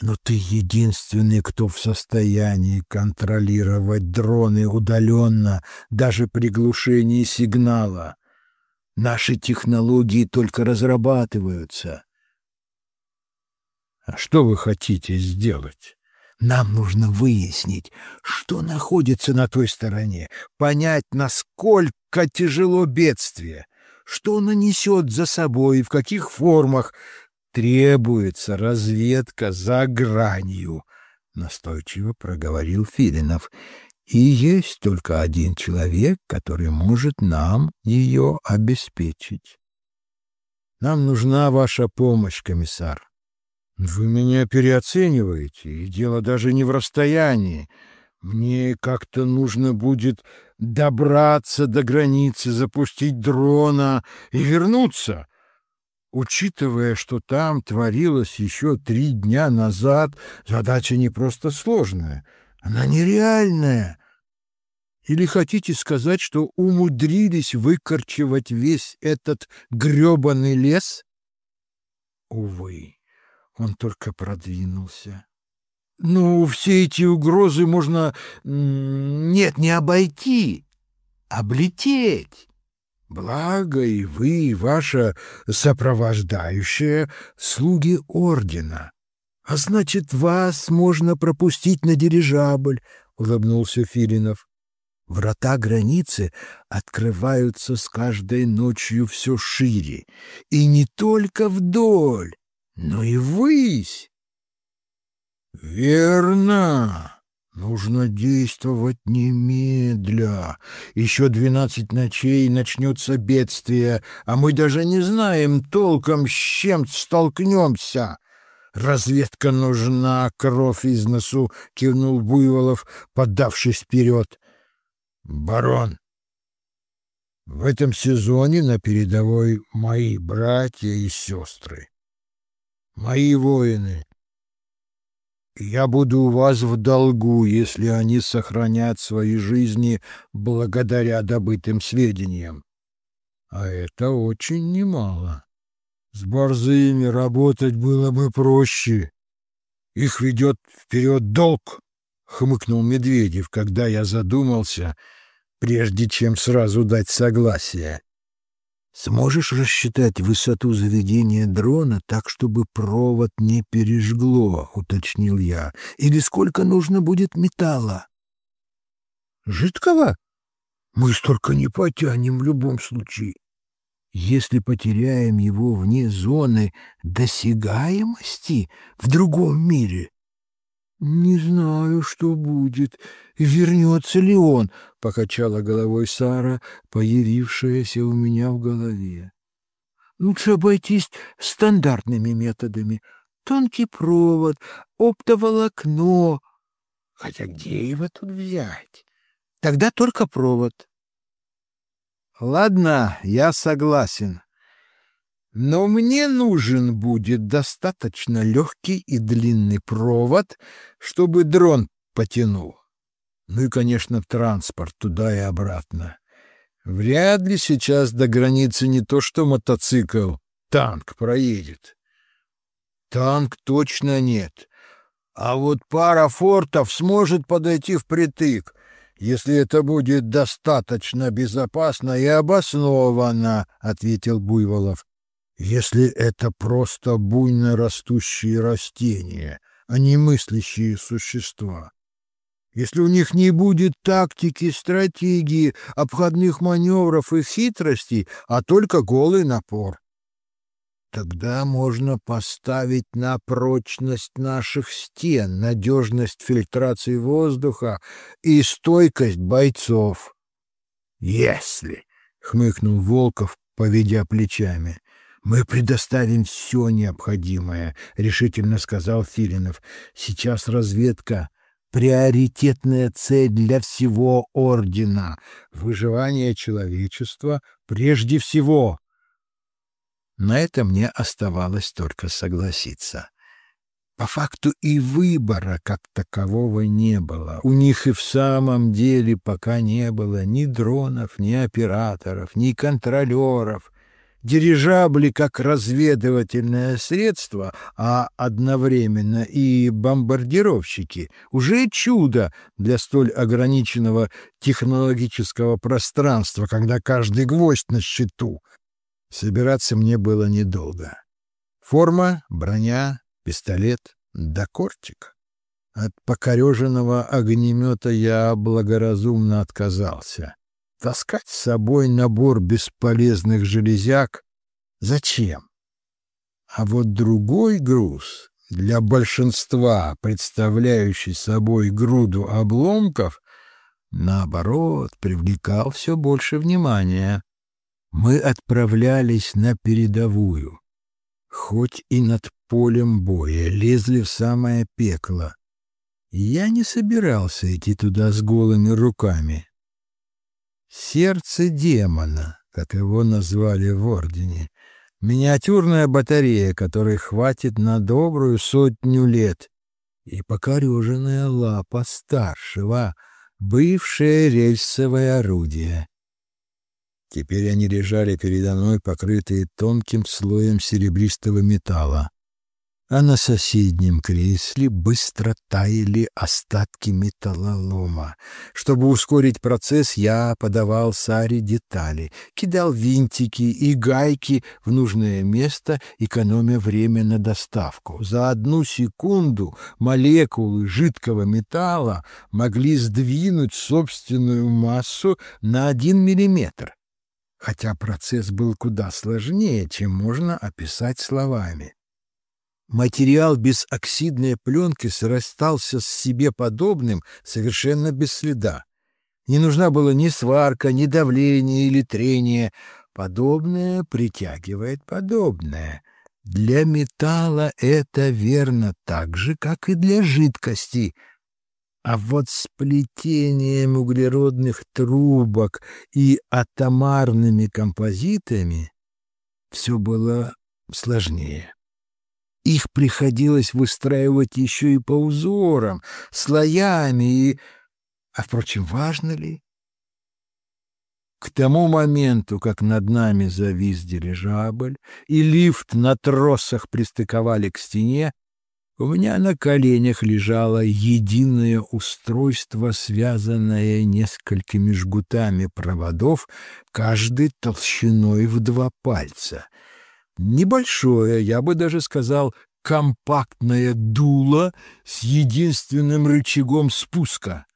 Но ты единственный, кто в состоянии контролировать дроны удаленно, даже при глушении сигнала. Наши технологии только разрабатываются. А что вы хотите сделать? Нам нужно выяснить, что находится на той стороне, понять, насколько тяжело бедствие, что оно несет за собой и в каких формах. Требуется разведка за гранью, — настойчиво проговорил Филинов. И есть только один человек, который может нам ее обеспечить. Нам нужна ваша помощь, комиссар. Вы меня переоцениваете, и дело даже не в расстоянии. Мне как-то нужно будет добраться до границы, запустить дрона и вернуться. Учитывая, что там творилось еще три дня назад, задача не просто сложная, она нереальная. Или хотите сказать, что умудрились выкорчевать весь этот грёбаный лес? Увы. Он только продвинулся. Ну, все эти угрозы можно... Нет, не обойти, облететь. Благо и вы, и ваша сопровождающая слуги ордена. А значит, вас можно пропустить на дирижабль, — улыбнулся Филинов. Врата границы открываются с каждой ночью все шире, и не только вдоль, но и высь. Верно. Нужно действовать немедля. Еще двенадцать ночей начнется бедствие, а мы даже не знаем толком, с чем столкнемся. Разведка нужна, кровь из носу, кивнул Буйволов, поддавшись вперед. Барон, в этом сезоне на передовой мои братья и сестры мои воины. Я буду у вас в долгу, если они сохранят свои жизни благодаря добытым сведениям. А это очень немало. С борзыми работать было бы проще. Их ведет вперед долг, — хмыкнул Медведев, когда я задумался, прежде чем сразу дать согласие. Сможешь рассчитать высоту заведения дрона так, чтобы провод не пережгло, — уточнил я. Или сколько нужно будет металла? Жидкого? Мы столько не потянем в любом случае. Если потеряем его вне зоны досягаемости в другом мире, «Не знаю, что будет. Вернется ли он?» — покачала головой Сара, появившаяся у меня в голове. «Лучше обойтись стандартными методами. Тонкий провод, оптоволокно. Хотя где его тут взять? Тогда только провод». «Ладно, я согласен», но мне нужен будет достаточно легкий и длинный провод, чтобы дрон потянул. Ну и, конечно, транспорт туда и обратно. Вряд ли сейчас до границы не то что мотоцикл, танк проедет. Танк точно нет. А вот пара фортов сможет подойти впритык, если это будет достаточно безопасно и обоснованно, — ответил Буйволов если это просто буйно растущие растения, а не мыслящие существа. Если у них не будет тактики, стратегии, обходных маневров и хитростей, а только голый напор. Тогда можно поставить на прочность наших стен, надежность фильтрации воздуха и стойкость бойцов. «Если!» — хмыкнул Волков, поведя плечами. «Мы предоставим все необходимое», — решительно сказал Филинов. «Сейчас разведка — приоритетная цель для всего Ордена. Выживание человечества прежде всего». На это мне оставалось только согласиться. По факту и выбора как такового не было. У них и в самом деле пока не было ни дронов, ни операторов, ни контролеров — Дирижабли как разведывательное средство, а одновременно и бомбардировщики — уже чудо для столь ограниченного технологического пространства, когда каждый гвоздь на счету. Собираться мне было недолго. Форма, броня, пистолет да кортик. От покореженного огнемета я благоразумно отказался. Таскать с собой набор бесполезных железяк зачем? А вот другой груз, для большинства представляющий собой груду обломков, наоборот, привлекал все больше внимания. Мы отправлялись на передовую, хоть и над полем боя, лезли в самое пекло. Я не собирался идти туда с голыми руками. Сердце демона, как его назвали в Ордене, миниатюрная батарея, которой хватит на добрую сотню лет, и покореженная лапа старшего, бывшее рельсовое орудие. Теперь они лежали передо мной, покрытые тонким слоем серебристого металла а на соседнем кресле быстро таяли остатки металлолома. Чтобы ускорить процесс, я подавал Саре детали, кидал винтики и гайки в нужное место, экономя время на доставку. За одну секунду молекулы жидкого металла могли сдвинуть собственную массу на один миллиметр хотя процесс был куда сложнее, чем можно описать словами. Материал без оксидной пленки срастался с себе подобным совершенно без следа. Не нужна была ни сварка, ни давление или трение. Подобное притягивает подобное. Для металла это верно так же, как и для жидкости. А вот с плетением углеродных трубок и атомарными композитами все было сложнее. Их приходилось выстраивать еще и по узорам, слоями и... А, впрочем, важно ли? К тому моменту, как над нами завис дирижабль и лифт на тросах пристыковали к стене, у меня на коленях лежало единое устройство, связанное несколькими жгутами проводов, каждый толщиной в два пальца — Небольшое, я бы даже сказал, компактное дуло с единственным рычагом спуска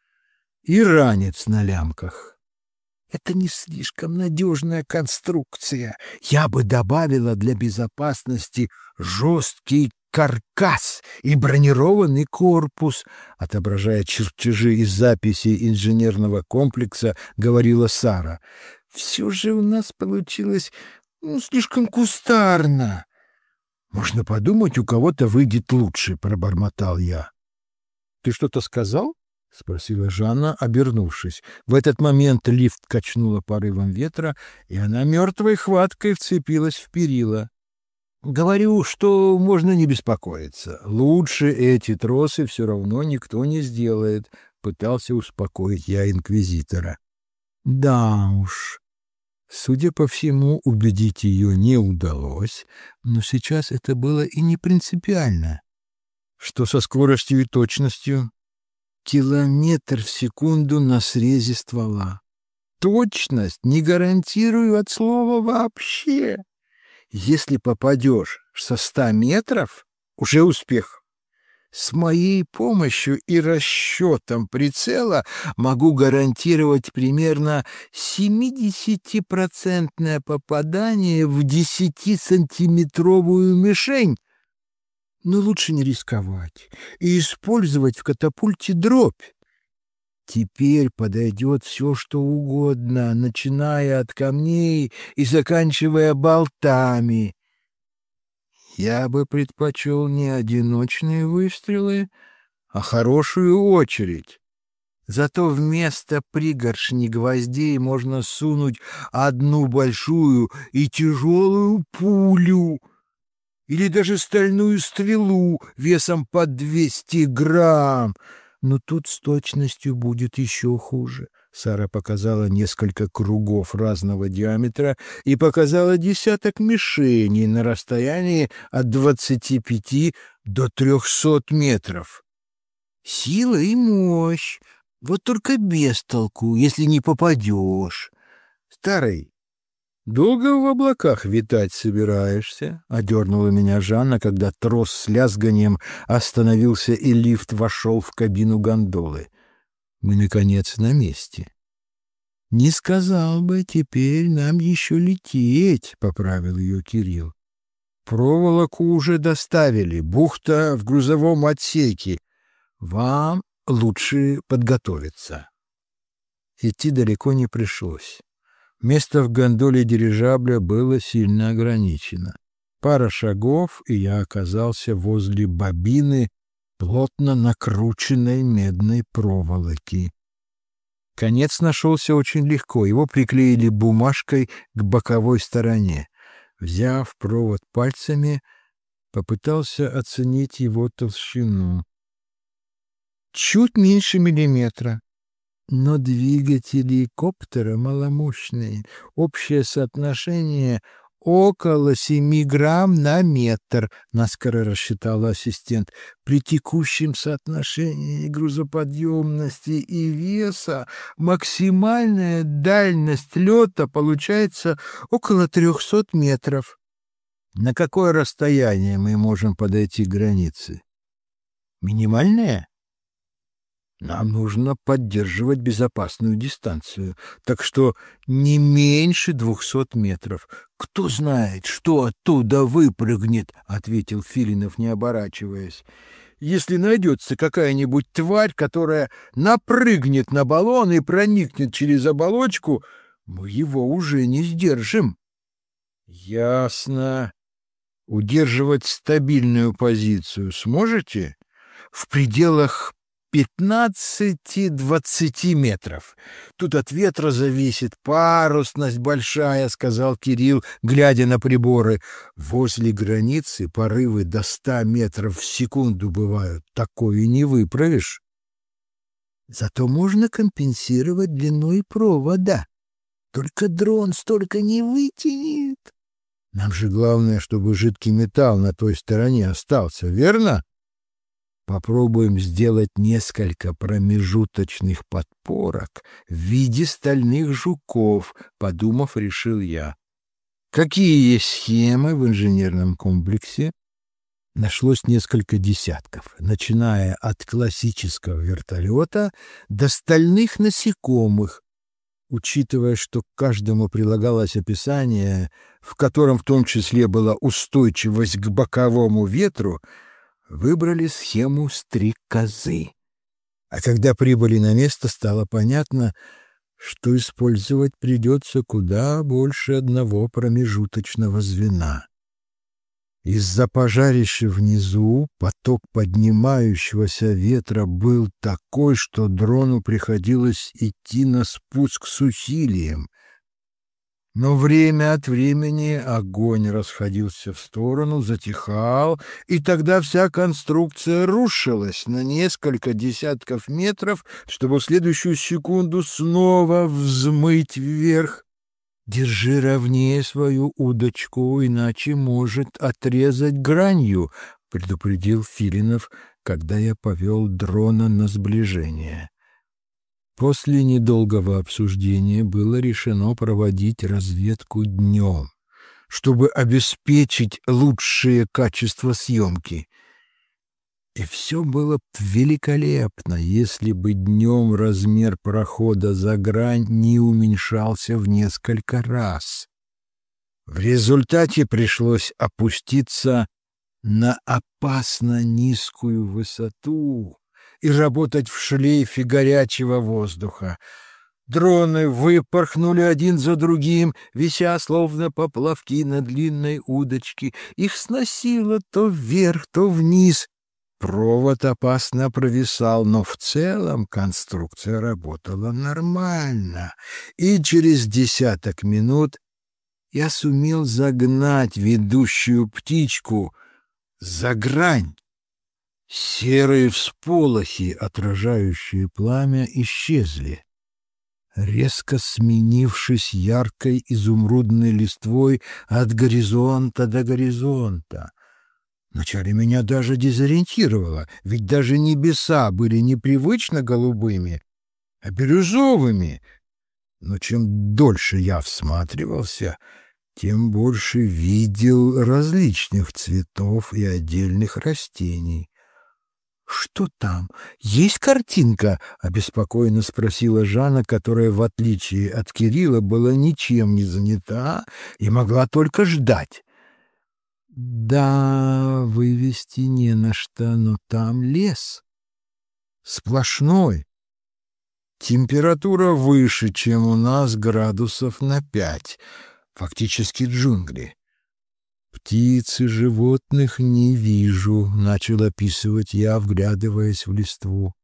и ранец на лямках. Это не слишком надежная конструкция. Я бы добавила для безопасности жесткий каркас и бронированный корпус, отображая чертежи из записи инженерного комплекса, говорила Сара. Все же у нас получилось слишком кустарно. Можно подумать, у кого-то выйдет лучше, пробормотал я. Ты что-то сказал? — спросила Жанна, обернувшись. В этот момент лифт качнула порывом ветра, и она мертвой хваткой вцепилась в перила. — Говорю, что можно не беспокоиться. Лучше эти тросы все равно никто не сделает, — пытался успокоить я инквизитора. — Да уж, Судя по всему, убедить ее не удалось, но сейчас это было и не принципиально. Что со скоростью и точностью? Километр в секунду на срезе ствола. Точность не гарантирую от слова вообще. Если попадешь со ста метров, уже успех. С моей помощью и расчетом прицела могу гарантировать примерно 70% попадание в 10-сантиметровую мишень. Но лучше не рисковать и использовать в катапульте дробь. Теперь подойдет все, что угодно, начиная от камней и заканчивая болтами. Я бы предпочел не одиночные выстрелы, а хорошую очередь. Зато вместо пригоршни гвоздей можно сунуть одну большую и тяжелую пулю или даже стальную стрелу весом под 200 грамм. Но тут с точностью будет еще хуже. Сара показала несколько кругов разного диаметра и показала десяток мишеней на расстоянии от двадцати пяти до трехсот метров. Сила и мощь, вот только без толку, если не попадешь. Старый, долго в облаках витать собираешься? — одернула меня Жанна, когда трос с лязганием остановился и лифт вошел в кабину гондолы. Мы, наконец, на месте. — Не сказал бы, теперь нам еще лететь, — поправил ее Кирилл. Проволоку уже доставили, бухта в грузовом отсеке. Вам лучше подготовиться. Идти далеко не пришлось. Место в гондоле дирижабля было сильно ограничено. Пара шагов, и я оказался возле бобины плотно накрученной медной проволоки. Конец нашелся очень легко, его приклеили бумажкой к боковой стороне. Взяв провод пальцами, попытался оценить его толщину чуть меньше миллиметра. Но двигатели коптера маломощные. Общее соотношение около семи грамм на метр, наскоро рассчитал ассистент. При текущем соотношении грузоподъемности и веса максимальная дальность лета получается около трехсот метров. На какое расстояние мы можем подойти к границе? Минимальное? Нам нужно поддерживать безопасную дистанцию, так что не меньше двухсот метров. Кто знает, что оттуда выпрыгнет, — ответил Филинов, не оборачиваясь. Если найдется какая-нибудь тварь, которая напрыгнет на баллон и проникнет через оболочку, мы его уже не сдержим. Ясно. Удерживать стабильную позицию сможете? В пределах 15-20 метров. Тут от ветра зависит, парусность большая, — сказал Кирилл, глядя на приборы. Возле границы порывы до 100 метров в секунду бывают. Такое не выправишь. Зато можно компенсировать длиной провода. Только дрон столько не вытянет. Нам же главное, чтобы жидкий металл на той стороне остался, верно? Попробуем сделать несколько промежуточных подпорок в виде стальных жуков, подумав, решил я. Какие есть схемы в инженерном комплексе? Нашлось несколько десятков, начиная от классического вертолета до стальных насекомых, учитывая, что к каждому прилагалось описание, в котором в том числе была устойчивость к боковому ветру, выбрали схему стрекозы. А когда прибыли на место, стало понятно, что использовать придется куда больше одного промежуточного звена. Из-за пожарища внизу поток поднимающегося ветра был такой, что дрону приходилось идти на спуск с усилием — но время от времени огонь расходился в сторону, затихал, и тогда вся конструкция рушилась на несколько десятков метров, чтобы в следующую секунду снова взмыть вверх. «Держи ровнее свою удочку, иначе может отрезать гранью», — предупредил Филинов, когда я повел дрона на сближение. После недолгого обсуждения было решено проводить разведку днем, чтобы обеспечить лучшее качество съемки. И все было великолепно, если бы днем размер прохода за грань не уменьшался в несколько раз. В результате пришлось опуститься на опасно низкую высоту, и работать в шлейфе горячего воздуха. Дроны выпорхнули один за другим, вися словно поплавки на длинной удочке. Их сносило то вверх, то вниз. Провод опасно провисал, но в целом конструкция работала нормально. И через десяток минут я сумел загнать ведущую птичку за грань. Серые всполохи, отражающие пламя, исчезли. резко сменившись яркой изумрудной листвой от горизонта до горизонта. Вначале меня даже дезориентировало, ведь даже небеса были непривычно голубыми, а бирюзовыми. Но чем дольше я всматривался, тем больше видел различных цветов и отдельных растений. «Что там? Есть картинка?» — обеспокоенно спросила Жанна, которая, в отличие от Кирилла, была ничем не занята и могла только ждать. «Да, вывести не на что, но там лес. Сплошной. Температура выше, чем у нас градусов на пять, фактически джунгли. «Птиц и животных не вижу», — начал описывать я, вглядываясь в листву.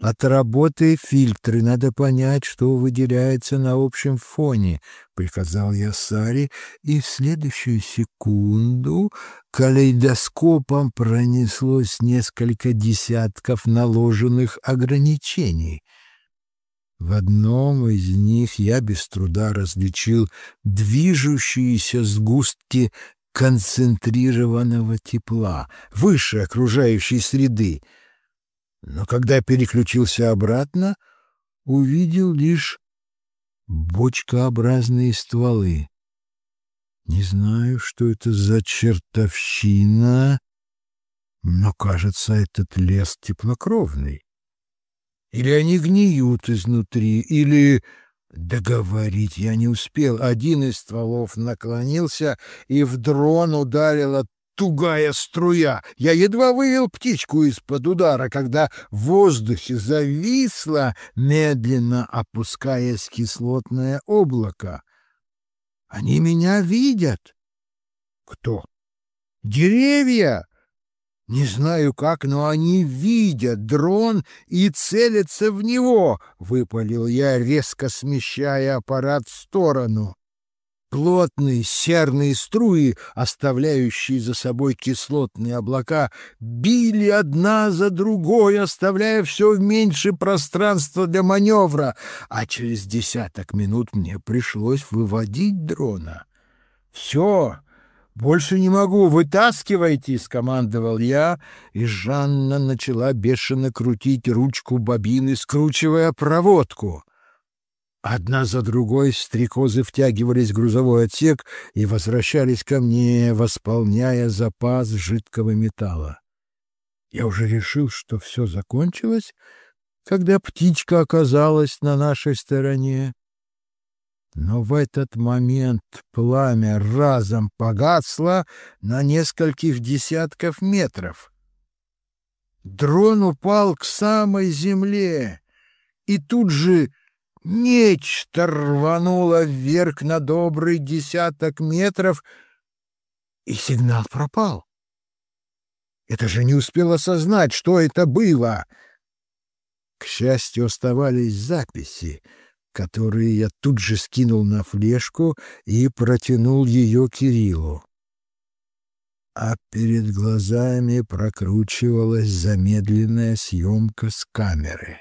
«Отработай фильтры, надо понять, что выделяется на общем фоне», — приказал я Саре, и в следующую секунду калейдоскопом пронеслось несколько десятков наложенных ограничений. В одном из них я без труда различил движущиеся сгустки концентрированного тепла, выше окружающей среды. Но когда переключился обратно, увидел лишь бочкообразные стволы. Не знаю, что это за чертовщина, но, кажется, этот лес теплокровный. Или они гниют изнутри, или... Договорить я не успел. Один из стволов наклонился, и в дрон ударила тугая струя. Я едва вывел птичку из-под удара, когда в воздухе зависло, медленно опускаясь кислотное облако. Они меня видят. Кто? Деревья! Не знаю как, но они видят дрон и целятся в него, — выпалил я, резко смещая аппарат в сторону. Плотные серные струи, оставляющие за собой кислотные облака, били одна за другой, оставляя все меньше пространства для маневра, а через десяток минут мне пришлось выводить дрона. Все, «Больше не могу, вытаскивайте!» — скомандовал я, и Жанна начала бешено крутить ручку бобины, скручивая проводку. Одна за другой стрекозы втягивались в грузовой отсек и возвращались ко мне, восполняя запас жидкого металла. Я уже решил, что все закончилось, когда птичка оказалась на нашей стороне. Но в этот момент пламя разом погасло на нескольких десятков метров. Дрон упал к самой земле, и тут же нечто рвануло вверх на добрый десяток метров, и сигнал пропал. Это же не успел осознать, что это было. К счастью, оставались записи — которые я тут же скинул на флешку и протянул ее Кириллу. А перед глазами прокручивалась замедленная съемка с камеры.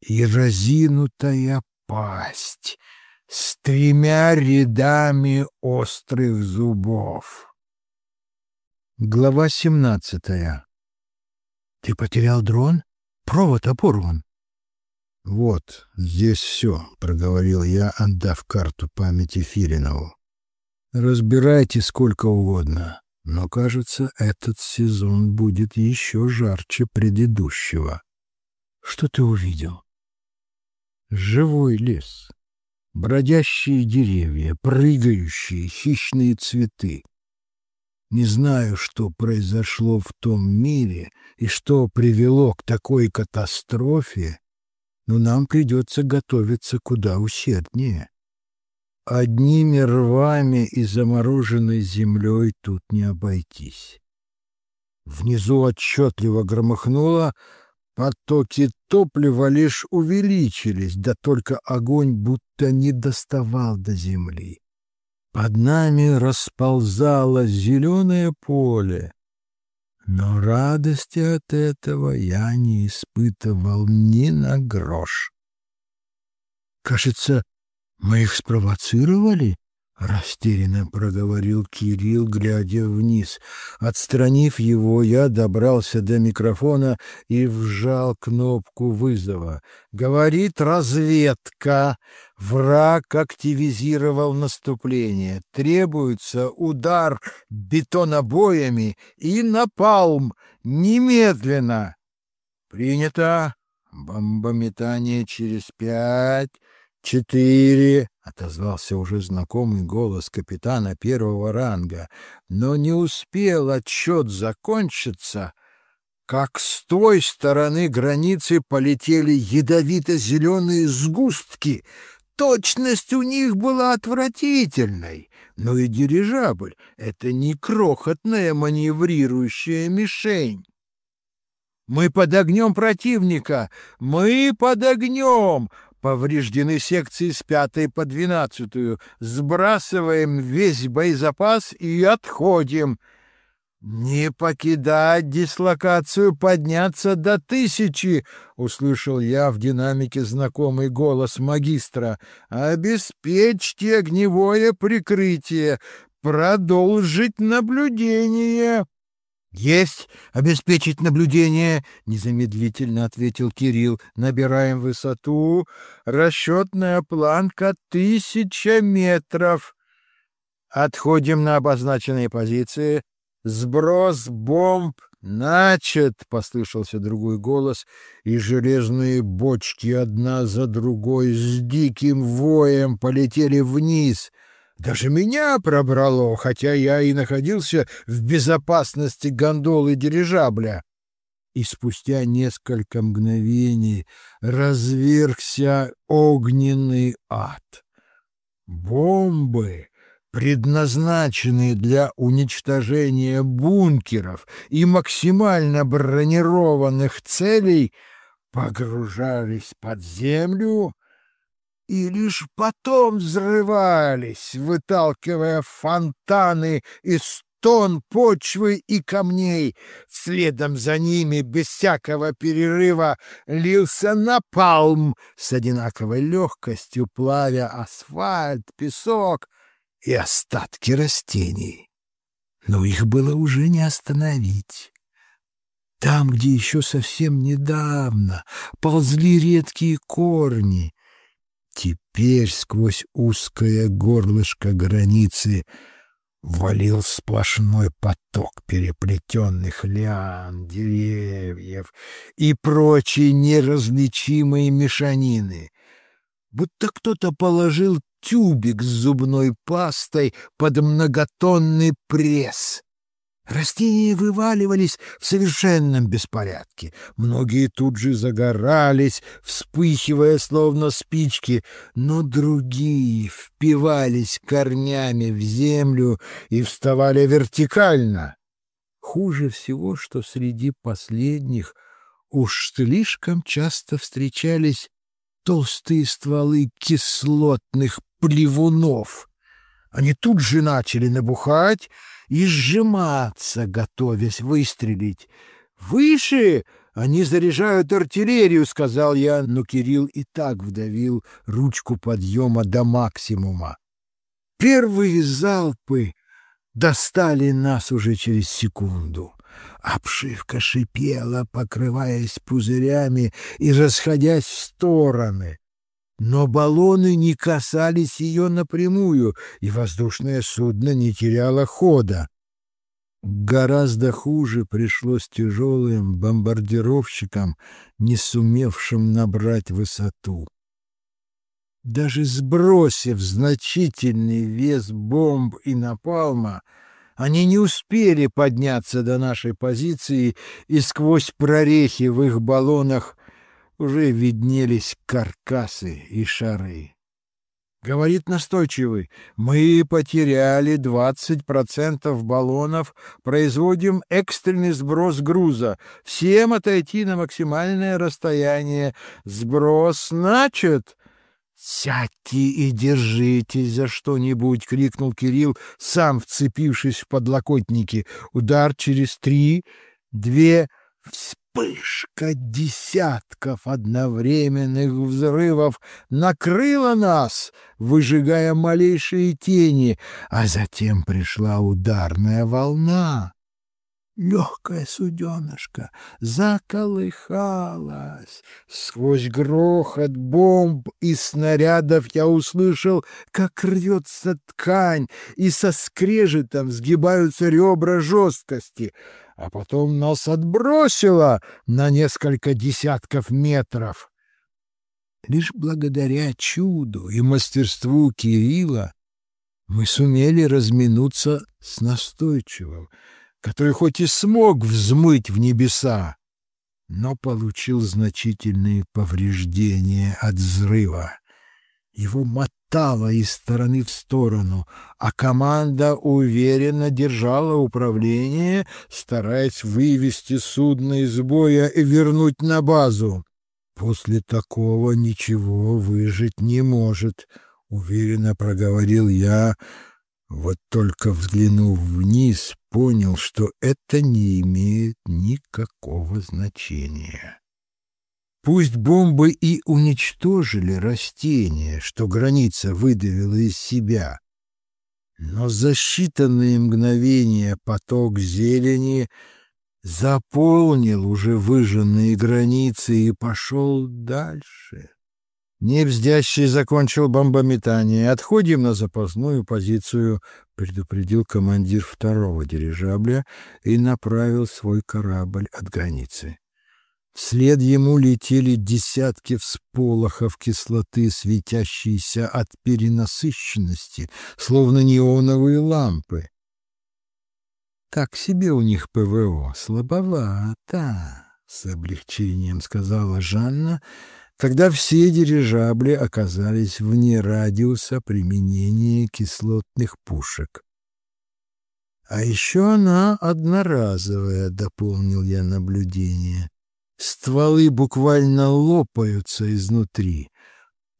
И разинутая пасть с тремя рядами острых зубов. Глава семнадцатая. «Ты потерял дрон? Провод опорван. «Вот, здесь все», — проговорил я, отдав карту памяти Филинову. «Разбирайте сколько угодно, но, кажется, этот сезон будет еще жарче предыдущего». «Что ты увидел?» «Живой лес, бродящие деревья, прыгающие хищные цветы. Не знаю, что произошло в том мире и что привело к такой катастрофе, но нам придется готовиться куда усерднее. Одними рвами и замороженной землей тут не обойтись. Внизу отчетливо громыхнуло, потоки топлива лишь увеличились, да только огонь будто не доставал до земли. Под нами расползалось зеленое поле, но радости от этого я не испытывал ни на грош. Кажется, мы их спровоцировали? Растерянно проговорил Кирилл, глядя вниз. Отстранив его, я добрался до микрофона и вжал кнопку вызова. Говорит разведка. Враг активизировал наступление. Требуется удар бетонобоями и напалм. Немедленно. Принято. Бомбометание через пять, четыре, — отозвался уже знакомый голос капитана первого ранга, но не успел отчет закончиться, как с той стороны границы полетели ядовито-зеленые сгустки. Точность у них была отвратительной, но и дирижабль — это не крохотная маневрирующая мишень. «Мы под огнем противника! Мы под огнем!» Повреждены секции с пятой по двенадцатую. Сбрасываем весь боезапас и отходим. «Не покидать дислокацию, подняться до тысячи!» — услышал я в динамике знакомый голос магистра. «Обеспечьте огневое прикрытие, продолжить наблюдение!» «Есть обеспечить наблюдение», — незамедлительно ответил Кирилл. «Набираем высоту. Расчетная планка тысяча метров. Отходим на обозначенные позиции. Сброс бомб начат», — послышался другой голос, и железные бочки одна за другой с диким воем полетели вниз — даже меня пробрало, хотя я и находился в безопасности гондолы дирижабля. И спустя несколько мгновений развергся огненный ад. Бомбы, предназначенные для уничтожения бункеров и максимально бронированных целей, погружались под землю, и лишь потом взрывались, выталкивая фонтаны из тон почвы и камней. Следом за ними, без всякого перерыва, лился напалм с одинаковой легкостью, плавя асфальт, песок и остатки растений. Но их было уже не остановить. Там, где еще совсем недавно ползли редкие корни, Теперь сквозь узкое горлышко границы валил сплошной поток переплетенных лиан, деревьев и прочей неразличимой мешанины. Будто кто-то положил тюбик с зубной пастой под многотонный пресс. Растения вываливались в совершенном беспорядке. Многие тут же загорались, вспыхивая словно спички, но другие впивались корнями в землю и вставали вертикально. Хуже всего, что среди последних уж слишком часто встречались толстые стволы кислотных плевунов. Они тут же начали набухать, и сжиматься, готовясь выстрелить. «Выше! Они заряжают артиллерию!» — сказал я, но Кирилл и так вдавил ручку подъема до максимума. Первые залпы достали нас уже через секунду. Обшивка шипела, покрываясь пузырями и расходясь в стороны. Но баллоны не касались ее напрямую, и воздушное судно не теряло хода. Гораздо хуже пришлось тяжелым бомбардировщикам, не сумевшим набрать высоту. Даже сбросив значительный вес бомб и напалма, они не успели подняться до нашей позиции, и сквозь прорехи в их баллонах уже виднелись каркасы и шары. Говорит настойчивый, мы потеряли 20% баллонов, производим экстренный сброс груза. Всем отойти на максимальное расстояние. Сброс начат. «Сядьте и держитесь за что-нибудь!» — крикнул Кирилл, сам вцепившись в подлокотники. Удар через три, две... Вспышка десятков одновременных взрывов накрыла нас, выжигая малейшие тени, а затем пришла ударная волна. Легкая суденышко заколыхалась. Сквозь грохот бомб и снарядов я услышал, как рвется ткань, и со скрежетом сгибаются ребра жесткости, а потом нас отбросило на несколько десятков метров. Лишь благодаря чуду и мастерству Кирилла мы сумели разминуться с настойчивым, который хоть и смог взмыть в небеса, но получил значительные повреждения от взрыва. Его мотало из стороны в сторону, а команда уверенно держала управление, стараясь вывести судно из боя и вернуть на базу. «После такого ничего выжить не может», — уверенно проговорил я, — вот только взглянув вниз, понял, что это не имеет никакого значения. Пусть бомбы и уничтожили растения, что граница выдавила из себя, но за считанные мгновения поток зелени заполнил уже выжженные границы и пошел дальше. Невздящий закончил бомбометание. «Отходим на запасную позицию», — предупредил командир второго дирижабля и направил свой корабль от границы. Вслед ему летели десятки всполохов кислоты, светящиеся от перенасыщенности, словно неоновые лампы. Так себе у них ПВО, слабовато, — с облегчением сказала Жанна, — когда все дирижабли оказались вне радиуса применения кислотных пушек. «А еще она одноразовая», — дополнил я наблюдение. «Стволы буквально лопаются изнутри.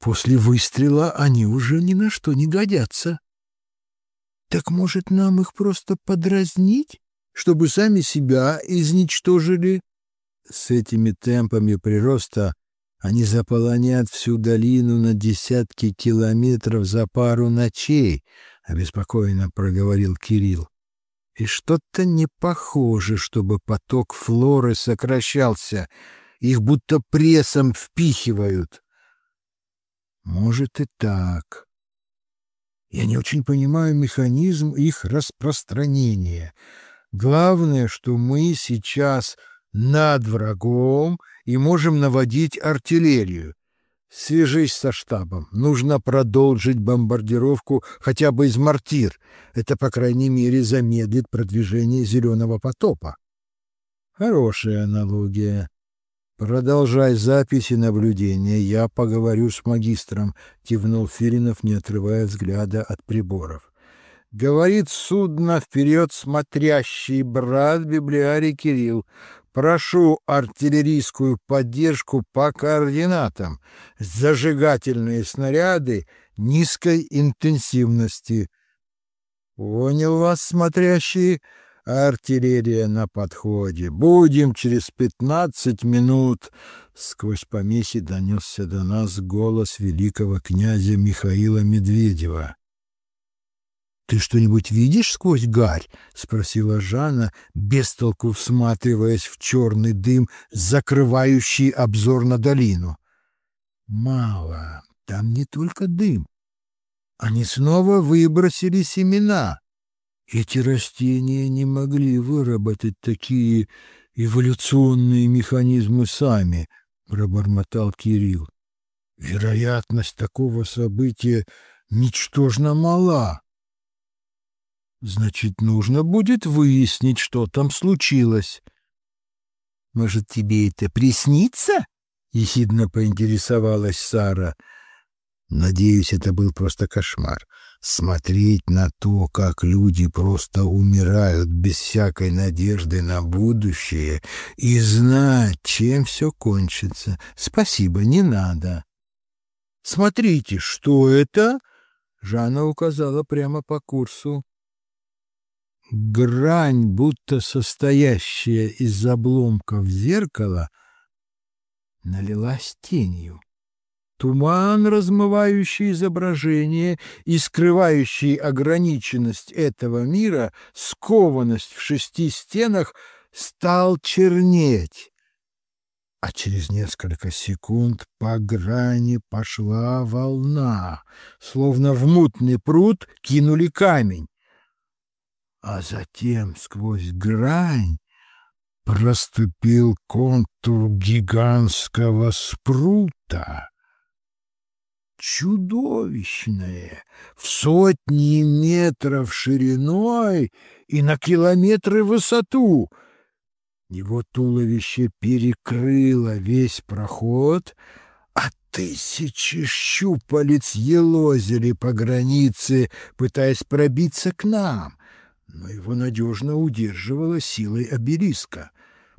После выстрела они уже ни на что не годятся». «Так, может, нам их просто подразнить, чтобы сами себя изничтожили?» С этими темпами прироста они заполонят всю долину на десятки километров за пару ночей, — обеспокоенно проговорил Кирилл. И что-то не похоже, чтобы поток флоры сокращался. Их будто прессом впихивают. Может и так. Я не очень понимаю механизм их распространения. Главное, что мы сейчас над врагом и можем наводить артиллерию. Свяжись со штабом. Нужно продолжить бомбардировку хотя бы из мортир. Это, по крайней мере, замедлит продвижение зеленого потопа. Хорошая аналогия. Продолжай записи наблюдения. Я поговорю с магистром, кивнул Филинов, не отрывая взгляда от приборов. Говорит судно вперед смотрящий брат библиарий Кирилл. Прошу артиллерийскую поддержку по координатам. Зажигательные снаряды низкой интенсивности. Понял вас, смотрящие? Артиллерия на подходе. Будем через пятнадцать минут. Сквозь помехи донесся до нас голос великого князя Михаила Медведева. «Ты что-нибудь видишь сквозь гарь?» — спросила Жанна, бестолку всматриваясь в черный дым, закрывающий обзор на долину. «Мало. Там не только дым. Они снова выбросили семена. Эти растения не могли выработать такие эволюционные механизмы сами», — пробормотал Кирилл. «Вероятность такого события ничтожно мала». Значит, нужно будет выяснить, что там случилось. Может, тебе это приснится? Ехидно поинтересовалась Сара. Надеюсь, это был просто кошмар. Смотреть на то, как люди просто умирают без всякой надежды на будущее и знать, чем все кончится. Спасибо, не надо. Смотрите, что это? Жанна указала прямо по курсу. Грань, будто состоящая из обломков зеркала, налилась тенью. Туман, размывающий изображение и скрывающий ограниченность этого мира, скованность в шести стенах, стал чернеть. А через несколько секунд по грани пошла волна, словно в мутный пруд кинули камень. А затем сквозь грань проступил контур гигантского спрута чудовищное, в сотни метров шириной и на километры высоту. Его туловище перекрыло весь проход, а тысячи щупалец елозили по границе, пытаясь пробиться к нам, но его надежно удерживала силой обелиска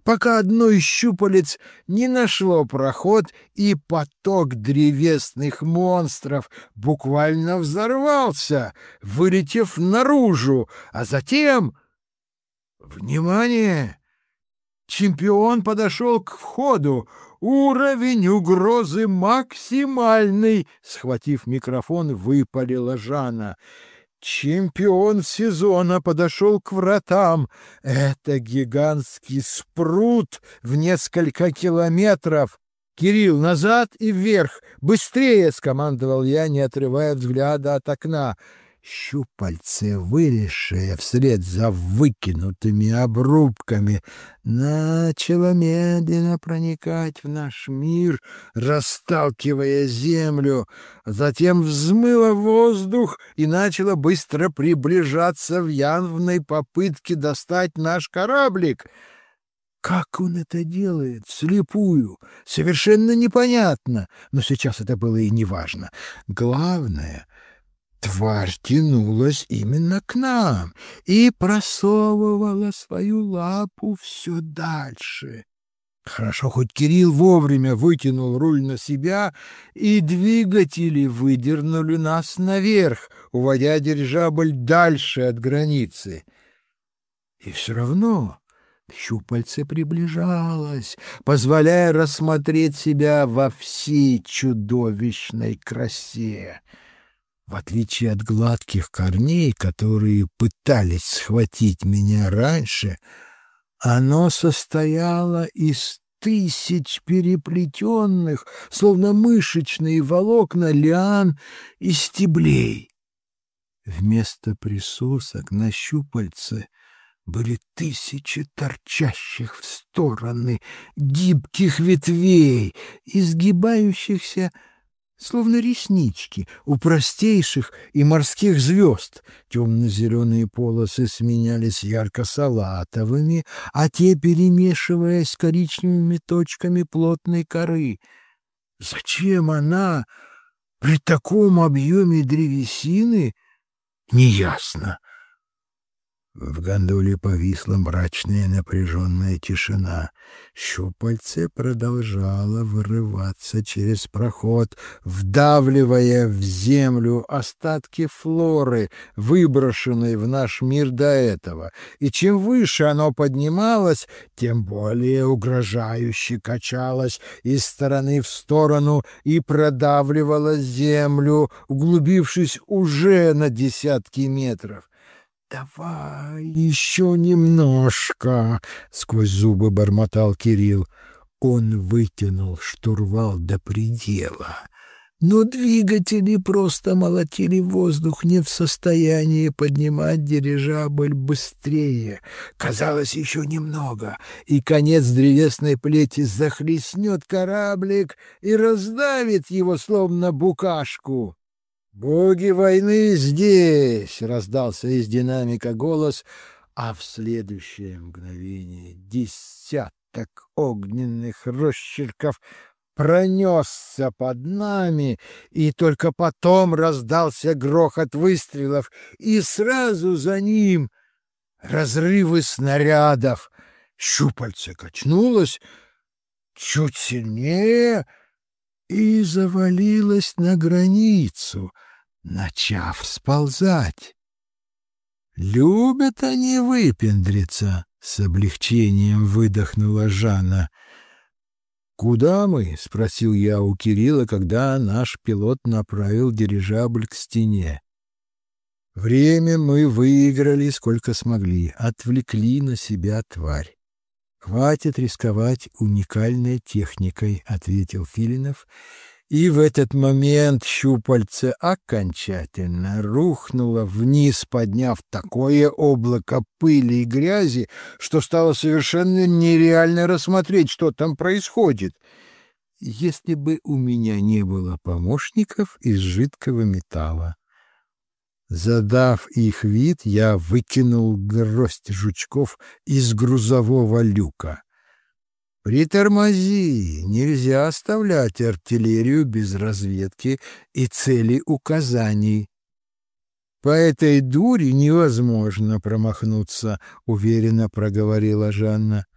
пока одно из щупалец не нашло проход, и поток древесных монстров буквально взорвался, вылетев наружу, а затем... Внимание! Чемпион подошел к входу. Уровень угрозы максимальный, схватив микрофон, выпалила Жанна. Чемпион сезона подошел к вратам. Это гигантский спрут в несколько километров. «Кирилл, назад и вверх! Быстрее!» — скомандовал я, не отрывая взгляда от окна. Щупальце, вылезшее вслед за выкинутыми обрубками, начало медленно проникать в наш мир, расталкивая землю, затем взмыло воздух и начало быстро приближаться в явной попытке достать наш кораблик. Как он это делает? Слепую. Совершенно непонятно. Но сейчас это было и неважно. Главное — Тварь тянулась именно к нам и просовывала свою лапу все дальше. Хорошо, хоть Кирилл вовремя вытянул руль на себя, и двигатели выдернули нас наверх, уводя дирижабль дальше от границы. И все равно щупальце приближалось, позволяя рассмотреть себя во всей чудовищной красе. В отличие от гладких корней, которые пытались схватить меня раньше, оно состояло из тысяч переплетенных, словно мышечные волокна лиан и стеблей. Вместо присосок на щупальце были тысячи торчащих в стороны гибких ветвей, изгибающихся словно реснички у простейших и морских звезд. Темно-зеленые полосы сменялись ярко-салатовыми, а те, перемешиваясь с коричневыми точками плотной коры. Зачем она при таком объеме древесины? Неясно. В гондоле повисла мрачная напряженная тишина. Щупальце продолжало вырываться через проход, вдавливая в землю остатки флоры, выброшенной в наш мир до этого. И чем выше оно поднималось, тем более угрожающе качалось из стороны в сторону и продавливало землю, углубившись уже на десятки метров. «Давай еще немножко!» — сквозь зубы бормотал Кирилл. Он вытянул штурвал до предела. Но двигатели просто молотили воздух, не в состоянии поднимать дирижабль быстрее. Казалось, еще немного, и конец древесной плети захлестнет кораблик и раздавит его, словно букашку. «Боги войны здесь!» — раздался из динамика голос, а в следующее мгновение десяток огненных росчерков пронесся под нами, и только потом раздался грохот выстрелов, и сразу за ним разрывы снарядов. Щупальце качнулось чуть сильнее и завалилось на границу — начав сползать. Любят они выпендриться, с облегчением выдохнула Жанна. «Куда мы?» — спросил я у Кирилла, когда наш пилот направил дирижабль к стене. Время мы выиграли сколько смогли, отвлекли на себя тварь. «Хватит рисковать уникальной техникой», — ответил Филинов и в этот момент щупальце окончательно рухнуло вниз, подняв такое облако пыли и грязи, что стало совершенно нереально рассмотреть, что там происходит. Если бы у меня не было помощников из жидкого металла. Задав их вид, я выкинул гроздь жучков из грузового люка. Притормози, нельзя оставлять артиллерию без разведки и цели указаний. По этой дуре невозможно промахнуться, уверенно проговорила Жанна.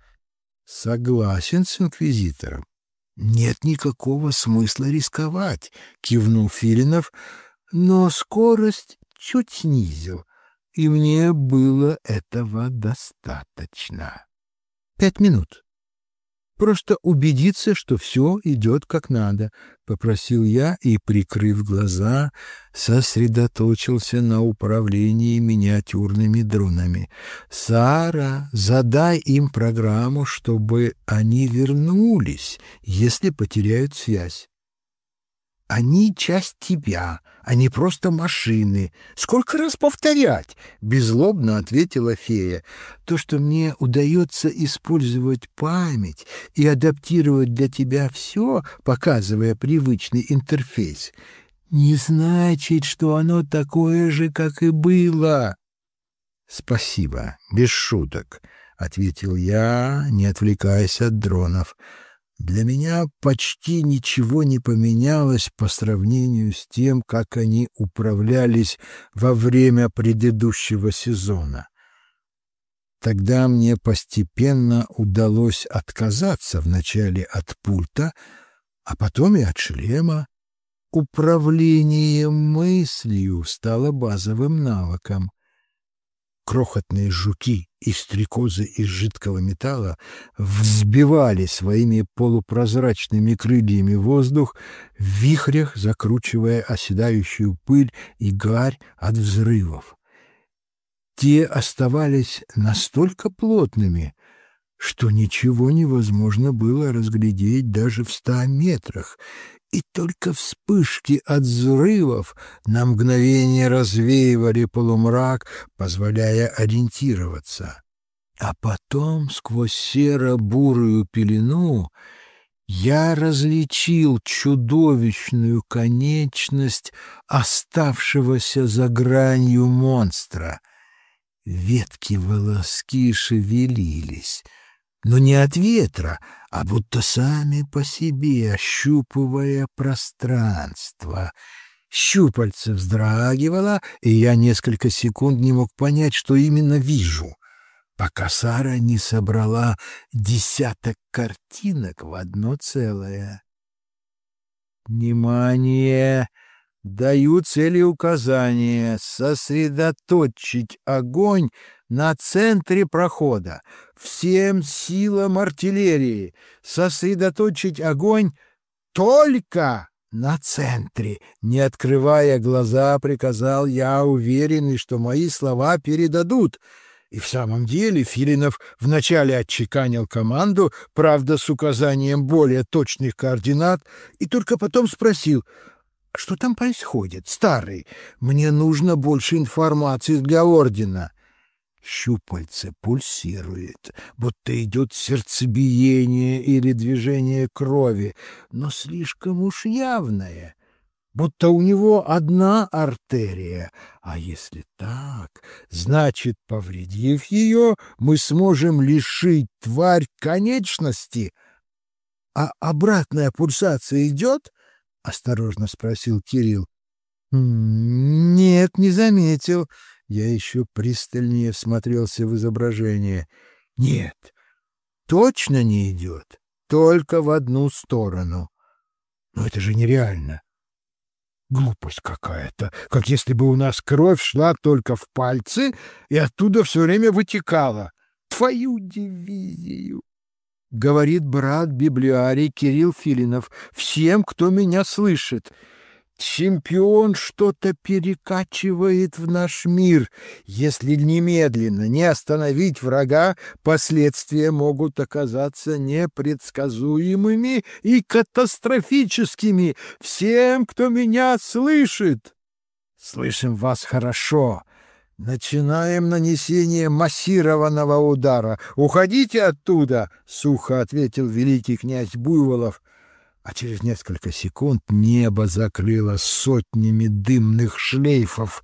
Согласен с инквизитором. Нет никакого смысла рисковать, кивнул Филинов, но скорость чуть снизил, и мне было этого достаточно. Пять минут. Просто убедиться, что все идет как надо, — попросил я и, прикрыв глаза, сосредоточился на управлении миниатюрными дронами. «Сара, задай им программу, чтобы они вернулись, если потеряют связь». Они часть тебя, они просто машины. Сколько раз повторять? Безлобно ответила фея. То, что мне удается использовать память и адаптировать для тебя все, показывая привычный интерфейс, не значит, что оно такое же, как и было. Спасибо, без шуток, ответил я, не отвлекаясь от дронов. Для меня почти ничего не поменялось по сравнению с тем, как они управлялись во время предыдущего сезона. Тогда мне постепенно удалось отказаться вначале от пульта, а потом и от шлема. Управление мыслью стало базовым навыком крохотные жуки и стрекозы из жидкого металла взбивали своими полупрозрачными крыльями воздух, в вихрях закручивая оседающую пыль и гарь от взрывов. Те оставались настолько плотными, что ничего невозможно было разглядеть даже в ста метрах, и только вспышки от взрывов на мгновение развеивали полумрак, позволяя ориентироваться. А потом сквозь серо-бурую пелену я различил чудовищную конечность оставшегося за гранью монстра. Ветки-волоски шевелились — но не от ветра, а будто сами по себе, ощупывая пространство. Щупальце вздрагивало, и я несколько секунд не мог понять, что именно вижу, пока Сара не собрала десяток картинок в одно целое. «Внимание!» Даю цели указания сосредоточить огонь на центре прохода, всем силам артиллерии, сосредоточить огонь только на центре. Не открывая глаза, приказал я, уверенный, что мои слова передадут. И в самом деле Филинов вначале отчеканил команду, правда, с указанием более точных координат, и только потом спросил — что там происходит, старый? Мне нужно больше информации для ордена. Щупальце пульсирует, будто идет сердцебиение или движение крови, но слишком уж явное, будто у него одна артерия. А если так, значит, повредив ее, мы сможем лишить тварь конечности. А обратная пульсация идет? — осторожно спросил Кирилл. «Нет, не заметил». Я еще пристальнее всмотрелся в изображение. «Нет, точно не идет. Только в одну сторону. Но это же нереально. Глупость какая-то, как если бы у нас кровь шла только в пальцы и оттуда все время вытекала. Твою дивизию! Говорит брат библиарий Кирилл Филинов всем, кто меня слышит — Чемпион что-то перекачивает в наш мир. Если немедленно не остановить врага, последствия могут оказаться непредсказуемыми и катастрофическими. Всем, кто меня слышит. Слышим вас хорошо. Начинаем нанесение массированного удара. Уходите оттуда, сухо ответил великий князь Буйволов а через несколько секунд небо закрыло сотнями дымных шлейфов.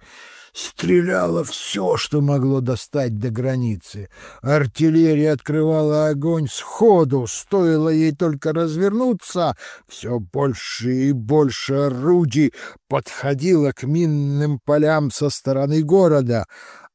Стреляло все, что могло достать до границы. Артиллерия открывала огонь сходу, стоило ей только развернуться. Все больше и больше орудий подходило к минным полям со стороны города —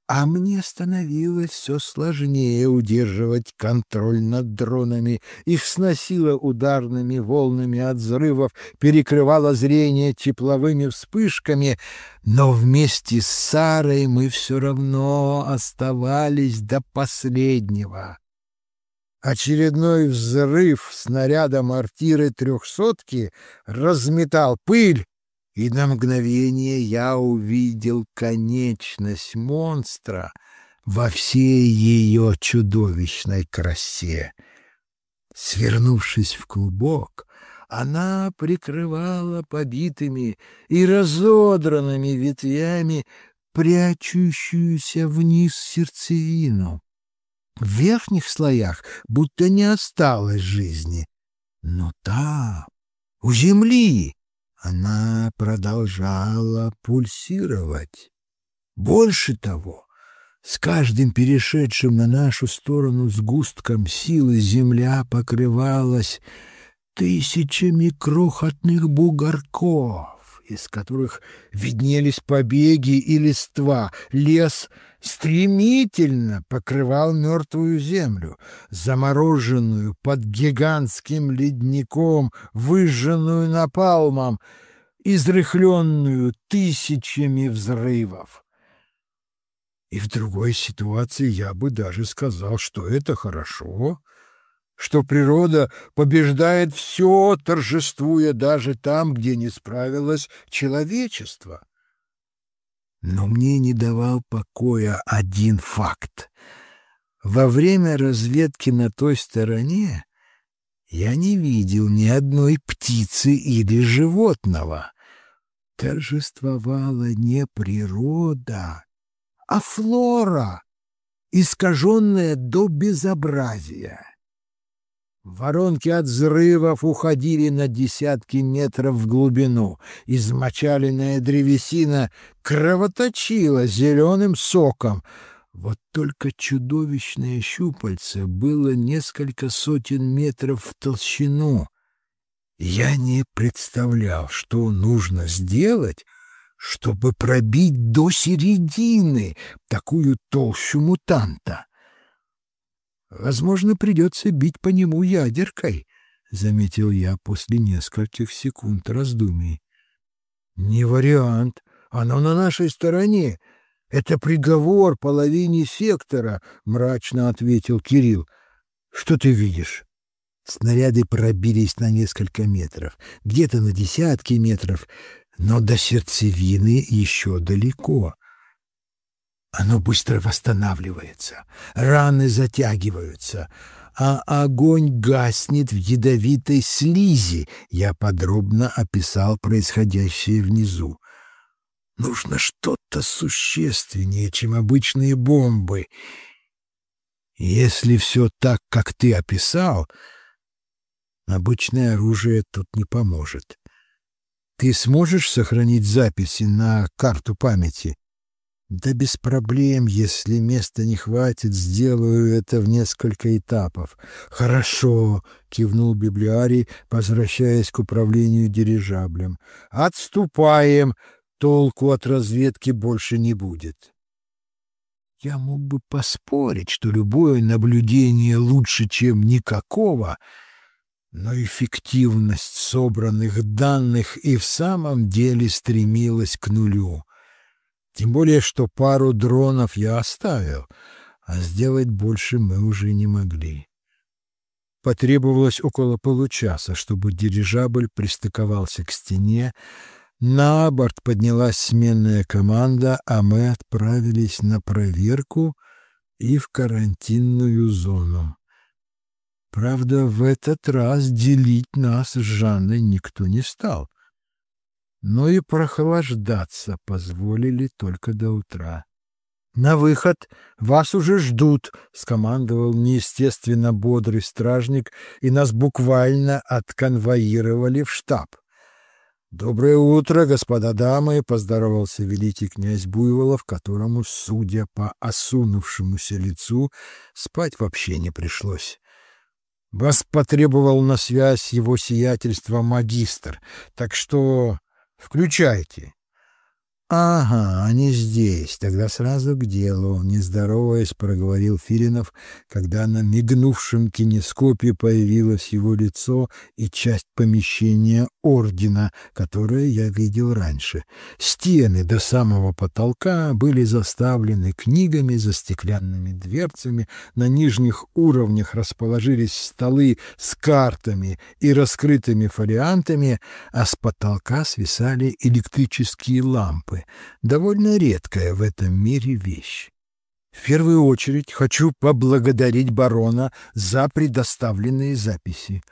а мне становилось все сложнее удерживать контроль над дронами. Их сносило ударными волнами от взрывов, перекрывало зрение тепловыми вспышками, но вместе с Сарой мы все равно оставались до последнего. Очередной взрыв снаряда мортиры трехсотки разметал пыль, и на мгновение я увидел конечность монстра во всей ее чудовищной красе. Свернувшись в клубок, она прикрывала побитыми и разодранными ветвями прячущуюся вниз сердцевину. В верхних слоях будто не осталось жизни, но там, у земли, она продолжала пульсировать. Больше того, с каждым перешедшим на нашу сторону сгустком силы земля покрывалась тысячами крохотных бугорков из которых виднелись побеги и листва. Лес стремительно покрывал мертвую землю, замороженную под гигантским ледником, выжженную напалмом, изрыхленную тысячами взрывов. И в другой ситуации я бы даже сказал, что это хорошо — что природа побеждает все, торжествуя даже там, где не справилось человечество. Но мне не давал покоя один факт. Во время разведки на той стороне я не видел ни одной птицы или животного. Торжествовала не природа, а флора, искаженная до безобразия. Воронки от взрывов уходили на десятки метров в глубину. Измочаленная древесина кровоточила зеленым соком. Вот только чудовищное щупальце было несколько сотен метров в толщину. Я не представлял, что нужно сделать, чтобы пробить до середины такую толщу мутанта. Возможно, придется бить по нему ядеркой, — заметил я после нескольких секунд раздумий. — Не вариант. Оно на нашей стороне. Это приговор половине сектора, — мрачно ответил Кирилл. — Что ты видишь? Снаряды пробились на несколько метров, где-то на десятки метров, но до сердцевины еще далеко. Оно быстро восстанавливается, раны затягиваются, а огонь гаснет в ядовитой слизи. Я подробно описал происходящее внизу. Нужно что-то существеннее, чем обычные бомбы. Если все так, как ты описал, обычное оружие тут не поможет. Ты сможешь сохранить записи на карту памяти? Да без проблем, если места не хватит, сделаю это в несколько этапов. Хорошо, кивнул библиарий, возвращаясь к управлению дирижаблем. Отступаем, толку от разведки больше не будет. Я мог бы поспорить, что любое наблюдение лучше, чем никакого, Но эффективность собранных данных и в самом деле стремилась к нулю. Тем более, что пару дронов я оставил, а сделать больше мы уже не могли. Потребовалось около получаса, чтобы дирижабль пристыковался к стене, на борт поднялась сменная команда, а мы отправились на проверку и в карантинную зону. Правда, в этот раз делить нас с Жанной никто не стал. Но и прохлаждаться позволили только до утра. «На выход! Вас уже ждут!» — скомандовал неестественно бодрый стражник, и нас буквально отконвоировали в штаб. «Доброе утро, господа дамы!» — поздоровался великий князь Буйволов, которому, судя по осунувшемуся лицу, спать вообще не пришлось. «Вас потребовал на связь его сиятельство магистр, так что включайте». «Ага, они здесь. Тогда сразу к делу», — не здороваясь, проговорил Филинов, когда на мигнувшем кинескопе появилось его лицо и часть помещения ордена, которое я видел раньше. Стены до самого потолка были заставлены книгами за стеклянными дверцами, на нижних уровнях расположились столы с картами и раскрытыми фолиантами, а с потолка свисали электрические лампы довольно редкая в этом мире вещь. В первую очередь хочу поблагодарить барона за предоставленные записи.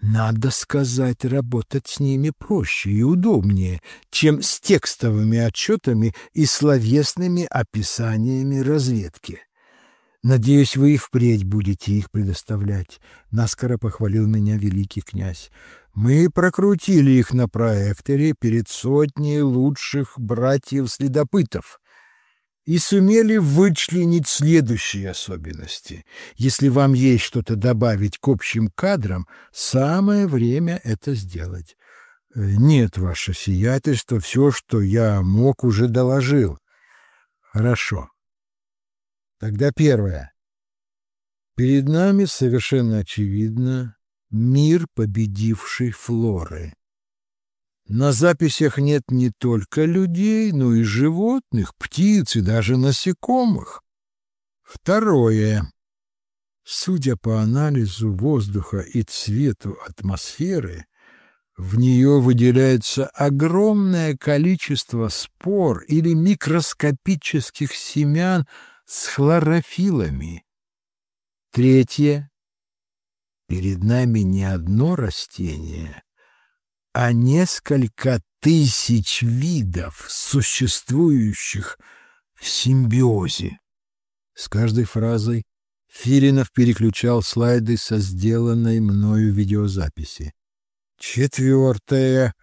Надо сказать, работать с ними проще и удобнее, чем с текстовыми отчетами и словесными описаниями разведки. Надеюсь, вы и впредь будете их предоставлять. Наскоро похвалил меня великий князь. Мы прокрутили их на проекторе перед сотней лучших братьев-следопытов и сумели вычленить следующие особенности. Если вам есть что-то добавить к общим кадрам, самое время это сделать. Э, нет, ваше сиятельство, все, что я мог, уже доложил. Хорошо. Тогда первое. Перед нами совершенно очевидно Мир победившей Флоры. На записях нет не только людей, но и животных, птиц и даже насекомых. Второе. Судя по анализу воздуха и цвету атмосферы, в нее выделяется огромное количество спор или микроскопических семян с хлорофилами. Третье. Перед нами не одно растение, а несколько тысяч видов, существующих в симбиозе. С каждой фразой Филинов переключал слайды со сделанной мною видеозаписи. Четвертое.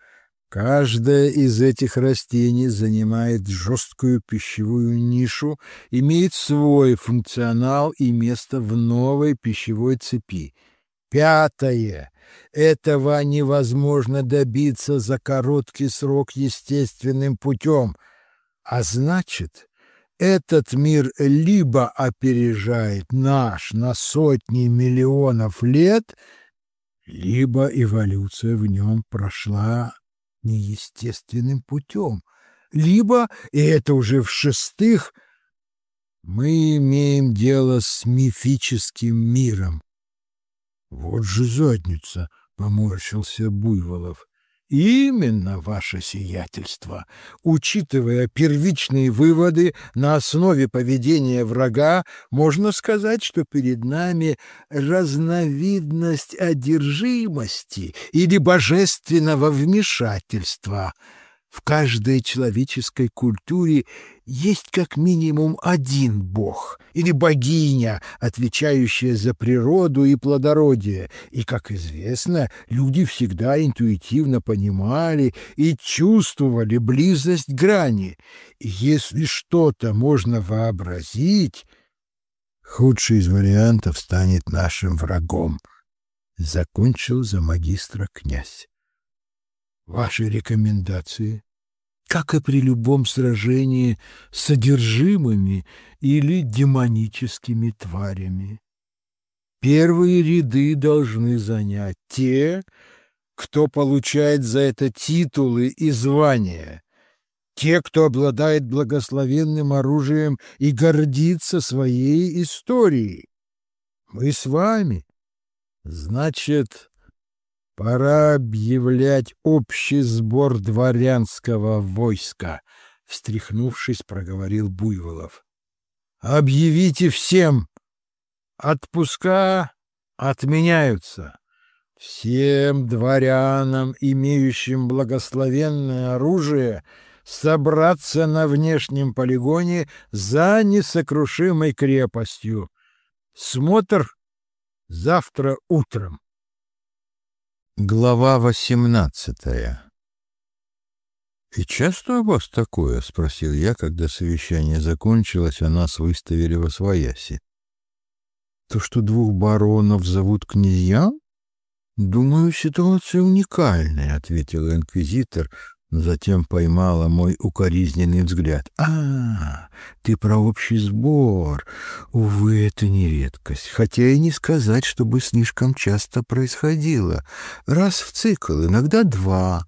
Каждое из этих растений занимает жесткую пищевую нишу, имеет свой функционал и место в новой пищевой цепи — Пятое. Этого невозможно добиться за короткий срок естественным путем. А значит, этот мир либо опережает наш на сотни миллионов лет, либо эволюция в нем прошла неестественным путем, либо, и это уже в-шестых, мы имеем дело с мифическим миром, вот же задница, поморщился Буйволов. Именно, ваше сиятельство. Учитывая первичные выводы на основе поведения врага, можно сказать, что перед нами разновидность одержимости или божественного вмешательства — в каждой человеческой культуре есть как минимум один бог или богиня, отвечающая за природу и плодородие, и, как известно, люди всегда интуитивно понимали и чувствовали близость грани. И если что-то можно вообразить, худший из вариантов станет нашим врагом, — закончил за магистра князь. Ваши рекомендации? Как и при любом сражении с содержимыми или демоническими тварями. Первые ряды должны занять те, кто получает за это титулы и звания, те, кто обладает благословенным оружием и гордится своей историей. Мы с вами. Значит, пора объявлять общий сбор дворянского войска, встряхнувшись, проговорил Буйволов. Объявите всем, отпуска отменяются. Всем дворянам, имеющим благословенное оружие, собраться на внешнем полигоне за несокрушимой крепостью. Смотр завтра утром. Глава восемнадцатая «И часто у вас такое?» — спросил я, когда совещание закончилось, а нас выставили во свояси. «То, что двух баронов зовут князьям?» «Думаю, ситуация уникальная», — ответил инквизитор, затем поймала мой укоризненный взгляд. «А, ты про общий сбор. Увы, это не редкость, хотя и не сказать, чтобы слишком часто происходило. Раз в цикл, иногда два».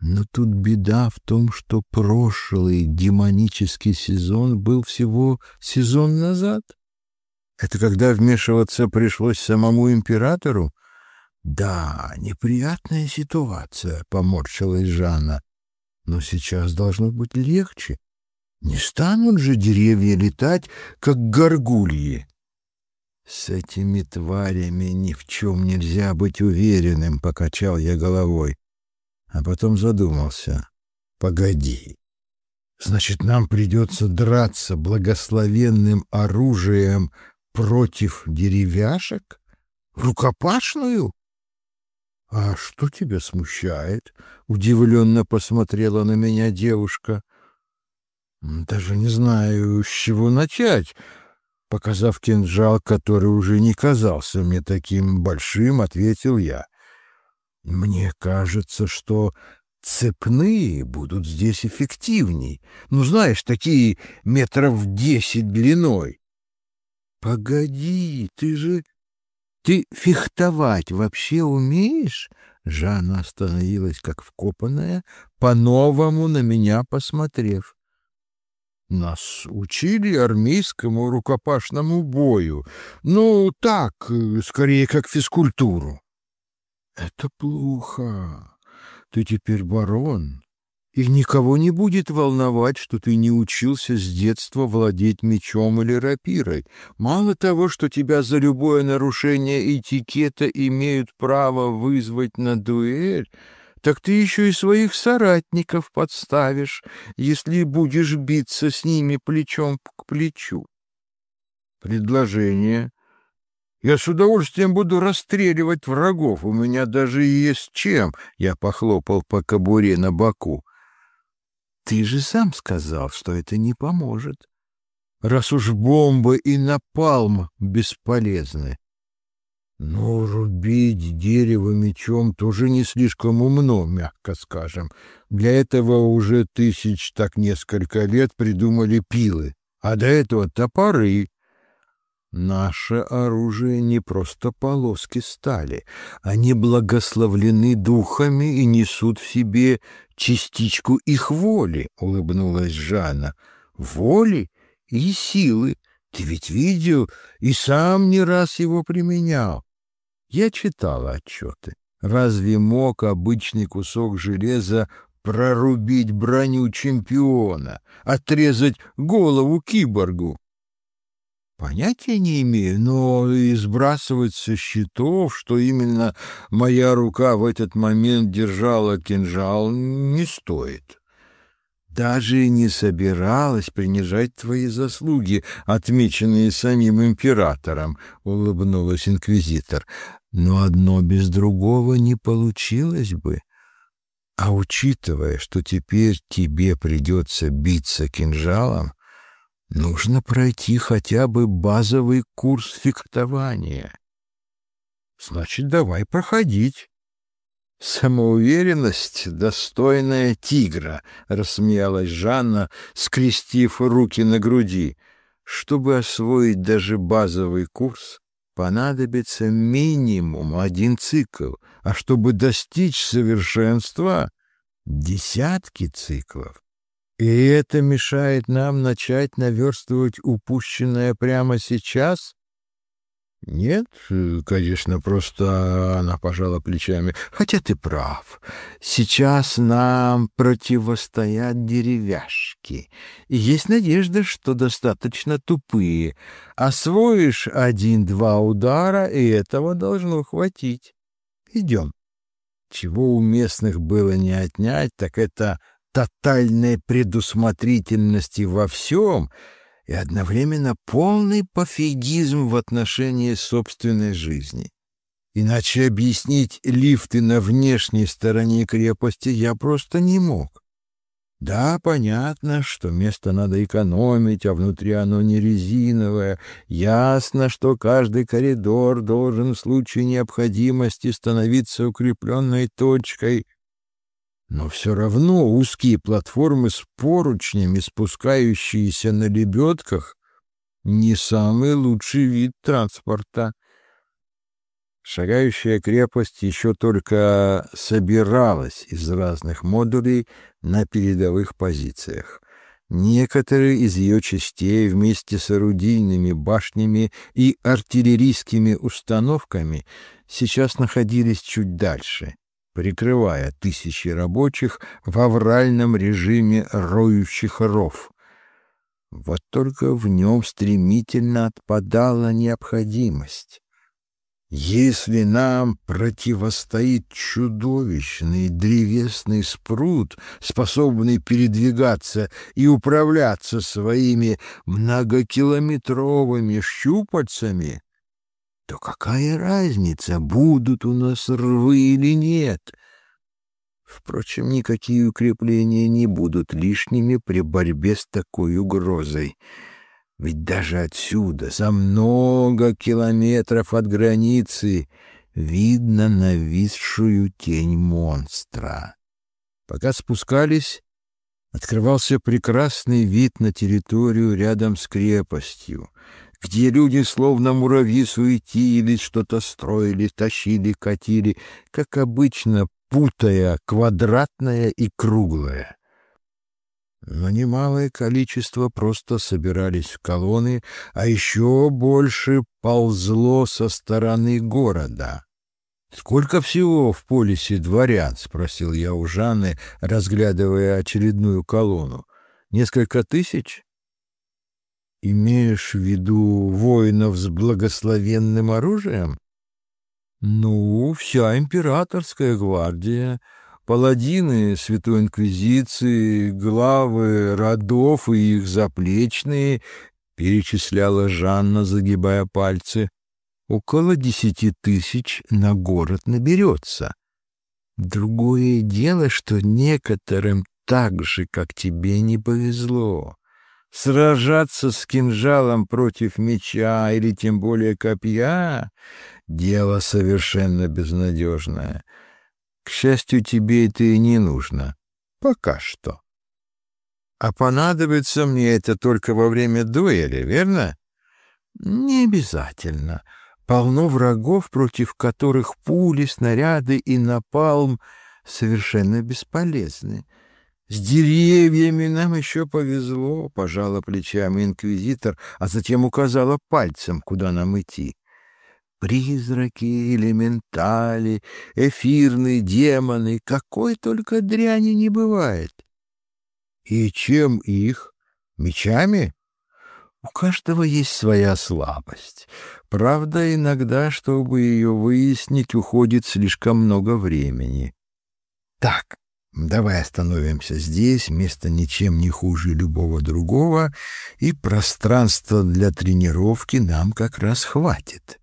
Но тут беда в том, что прошлый демонический сезон был всего сезон назад. Это когда вмешиваться пришлось самому императору? Да, неприятная ситуация, поморщилась Жанна. Но сейчас должно быть легче. Не станут же деревья летать, как горгульи. С этими тварями ни в чем нельзя быть уверенным, покачал я головой а потом задумался. «Погоди. Значит, нам придется драться благословенным оружием против деревяшек? Рукопашную?» «А что тебя смущает?» — удивленно посмотрела на меня девушка. «Даже не знаю, с чего начать». Показав кинжал, который уже не казался мне таким большим, ответил я. Мне кажется, что цепные будут здесь эффективней. Ну, знаешь, такие метров десять длиной. Погоди, ты же... Ты фехтовать вообще умеешь? Жанна остановилась, как вкопанная, по-новому на меня посмотрев. Нас учили армейскому рукопашному бою. Ну, так, скорее, как физкультуру. Это плохо. Ты теперь барон, и никого не будет волновать, что ты не учился с детства владеть мечом или рапирой. Мало того, что тебя за любое нарушение этикета имеют право вызвать на дуэль, так ты еще и своих соратников подставишь, если будешь биться с ними плечом к плечу. Предложение я с удовольствием буду расстреливать врагов, у меня даже есть чем. Я похлопал по кобуре на боку. Ты же сам сказал, что это не поможет. Раз уж бомбы и напалм бесполезны. Но рубить дерево мечом тоже не слишком умно, мягко скажем. Для этого уже тысяч так несколько лет придумали пилы, а до этого топоры, Наше оружие не просто полоски стали, они благословлены духами и несут в себе частичку их воли, — улыбнулась Жанна. Воли и силы. Ты ведь видел и сам не раз его применял. Я читала отчеты. Разве мог обычный кусок железа прорубить броню чемпиона, отрезать голову киборгу? Понятия не имею, но и со счетов, что именно моя рука в этот момент держала кинжал, не стоит. Даже не собиралась принижать твои заслуги, отмеченные самим императором, — улыбнулась инквизитор. Но одно без другого не получилось бы. А учитывая, что теперь тебе придется биться кинжалом, Нужно пройти хотя бы базовый курс фехтования. Значит, давай проходить. Самоуверенность, достойная тигра, рассмеялась Жанна, скрестив руки на груди. Чтобы освоить даже базовый курс, понадобится минимум один цикл, а чтобы достичь совершенства — десятки циклов. И это мешает нам начать наверстывать упущенное прямо сейчас? Нет, конечно, просто она пожала плечами. Хотя ты прав. Сейчас нам противостоят деревяшки. И есть надежда, что достаточно тупые. Освоишь один-два удара, и этого должно хватить. Идем. Чего у местных было не отнять, так это тотальной предусмотрительности во всем и одновременно полный пофигизм в отношении собственной жизни. Иначе объяснить лифты на внешней стороне крепости я просто не мог. Да, понятно, что место надо экономить, а внутри оно не резиновое. Ясно, что каждый коридор должен в случае необходимости становиться укрепленной точкой — но все равно узкие платформы с поручнями, спускающиеся на лебедках, не самый лучший вид транспорта. Шагающая крепость еще только собиралась из разных модулей на передовых позициях. Некоторые из ее частей вместе с орудийными башнями и артиллерийскими установками сейчас находились чуть дальше — прикрывая тысячи рабочих в авральном режиме роющих ров. Вот только в нем стремительно отпадала необходимость. Если нам противостоит чудовищный древесный спрут, способный передвигаться и управляться своими многокилометровыми щупальцами, то какая разница, будут у нас рвы или нет? Впрочем, никакие укрепления не будут лишними при борьбе с такой угрозой. Ведь даже отсюда, за много километров от границы, видно нависшую тень монстра. Пока спускались, открывался прекрасный вид на территорию рядом с крепостью где люди словно муравьи суетились, что-то строили, тащили, катили, как обычно, путая квадратное и круглое. Но немалое количество просто собирались в колонны, а еще больше ползло со стороны города. «Сколько всего в полисе дворян?» — спросил я у Жанны, разглядывая очередную колонну. «Несколько тысяч?» Имеешь в виду воинов с благословенным оружием? Ну, вся императорская гвардия, паладины Святой Инквизиции, главы родов и их заплечные, перечисляла Жанна, загибая пальцы. Около десяти тысяч на город наберется. Другое дело, что некоторым так же, как тебе, не повезло. Сражаться с кинжалом против меча или тем более копья — дело совершенно безнадежное. К счастью, тебе это и не нужно. Пока что. А понадобится мне это только во время дуэли, верно? Не обязательно. Полно врагов, против которых пули, снаряды и напалм совершенно бесполезны. С деревьями нам еще повезло, пожала плечами инквизитор, а затем указала пальцем, куда нам идти. Призраки, элементали, эфирные демоны, какой только дряни не бывает. И чем их? Мечами? У каждого есть своя слабость. Правда, иногда, чтобы ее выяснить, уходит слишком много времени. Так, Давай остановимся здесь, место ничем не хуже любого другого, и пространства для тренировки нам как раз хватит.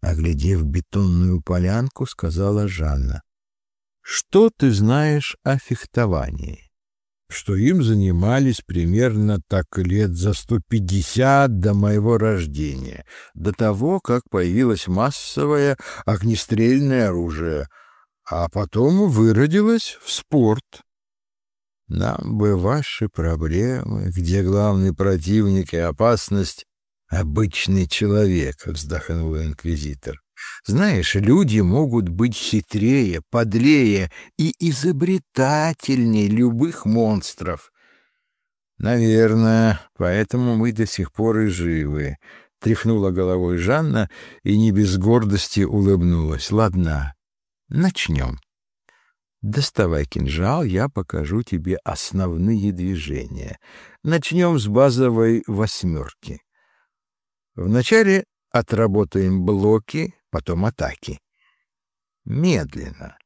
Оглядев бетонную полянку, сказала Жанна. Что ты знаешь о фехтовании? Что им занимались примерно так лет за сто пятьдесят до моего рождения, до того, как появилось массовое огнестрельное оружие — а потом выродилась в спорт. Нам бы ваши проблемы, где главный противник и опасность «Обычный человек», — вздохнул инквизитор. «Знаешь, люди могут быть хитрее, подлее и изобретательнее любых монстров». «Наверное, поэтому мы до сих пор и живы», — тряхнула головой Жанна и не без гордости улыбнулась. «Ладно, начнем. Доставай кинжал, я покажу тебе основные движения. Начнем с базовой восьмерки». Вначале отработаем блоки, потом атаки. Медленно.